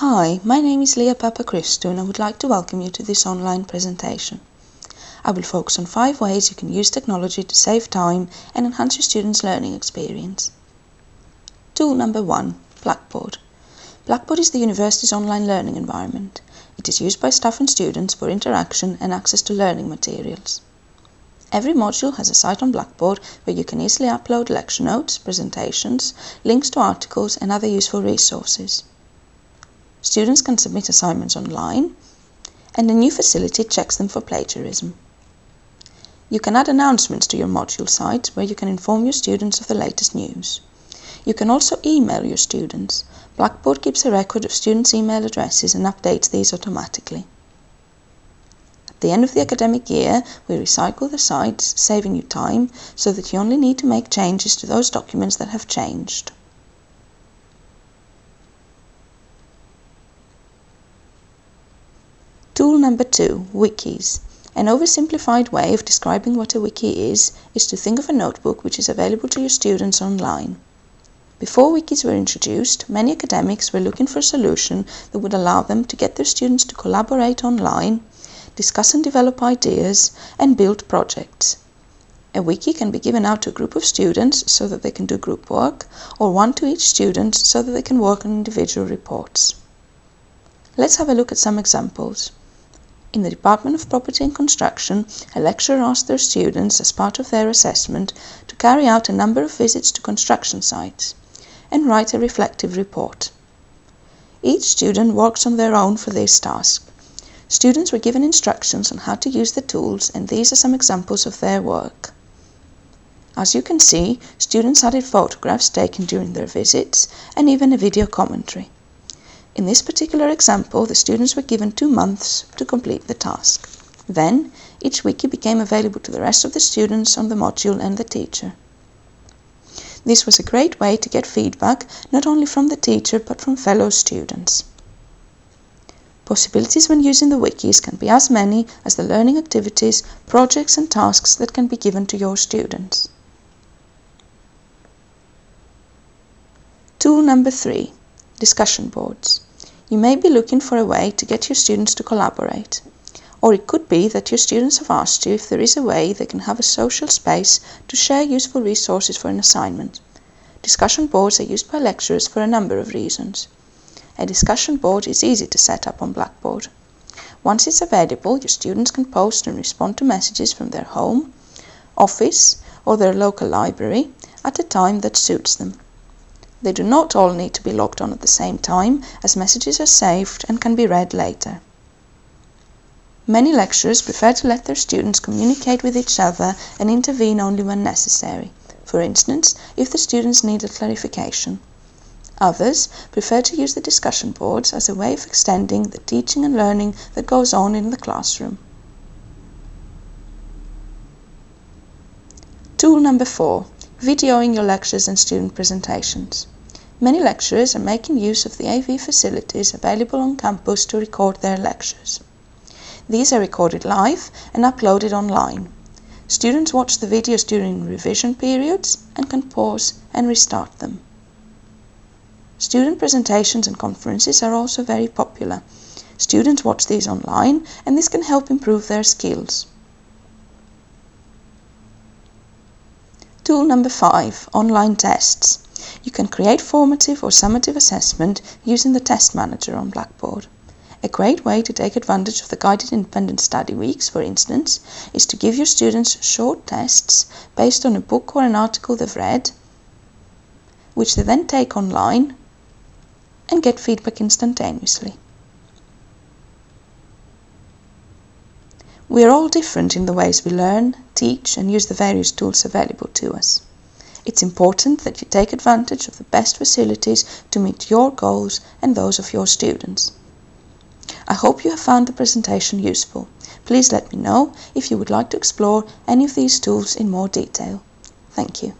Hi, my name is Leah Papachristou and I would like to welcome you to this online presentation. I will focus on five ways you can use technology to save time and enhance your students' learning experience. Tool number one, Blackboard. Blackboard is the university's online learning environment. It is used by staff and students for interaction and access to learning materials. Every module has a site on Blackboard where you can easily upload lecture notes, presentations, links to articles and other useful resources. Students can submit assignments online and the new facility checks them for plagiarism. You can add announcements to your module site where you can inform your students of the latest news. You can also email your students. Blackboard keeps a record of students' email addresses and updates these automatically. At the end of the academic year, we recycle the sites, saving you time so that you only need to make changes to those documents that have changed. Tool number two, wikis. An oversimplified way of describing what a wiki is, is to think of a notebook which is available to your students online. Before wikis were introduced, many academics were looking for a solution that would allow them to get their students to collaborate online discuss and develop ideas, and build projects. A wiki can be given out to a group of students so that they can do group work, or one to each student so that they can work on individual reports. Let's have a look at some examples. In the Department of Property and Construction, a lecturer asked their students, as part of their assessment, to carry out a number of visits to construction sites and write a reflective report. Each student works on their own for this task. Students were given instructions on how to use the tools and these are some examples of their work. As you can see, students added photographs taken during their visits and even a video commentary. In this particular example, the students were given two months to complete the task. Then, each wiki became available to the rest of the students on the module and the teacher. This was a great way to get feedback not only from the teacher but from fellow students. Possibilities when using the wikis can be as many as the learning activities, projects and tasks that can be given to your students. Tool number three, discussion boards. You may be looking for a way to get your students to collaborate. Or it could be that your students have asked you if there is a way they can have a social space to share useful resources for an assignment. Discussion boards are used by lecturers for a number of reasons. A discussion board is easy to set up on Blackboard. Once it's available, your students can post and respond to messages from their home, office, or their local library at a time that suits them. They do not all need to be logged on at the same time, as messages are saved and can be read later. Many lecturers prefer to let their students communicate with each other and intervene only when necessary, for instance, if the students need a clarification. Others prefer to use the discussion boards as a way of extending the teaching and learning that goes on in the classroom. Tool number four, videoing your lectures and student presentations. Many lecturers are making use of the AV facilities available on campus to record their lectures. These are recorded live and uploaded online. Students watch the videos during revision periods and can pause and restart them. Student presentations and conferences are also very popular. Students watch these online and this can help improve their skills. Tool number five, online tests. You can create formative or summative assessment using the test manager on Blackboard. A great way to take advantage of the guided independent study weeks, for instance, is to give your students short tests based on a book or an article they've read, which they then take online and get feedback instantaneously. We are all different in the ways we learn, teach, and use the various tools available to us. It's important that you take advantage of the best facilities to meet your goals and those of your students. I hope you have found the presentation useful. Please let me know if you would like to explore any of these tools in more detail. Thank you.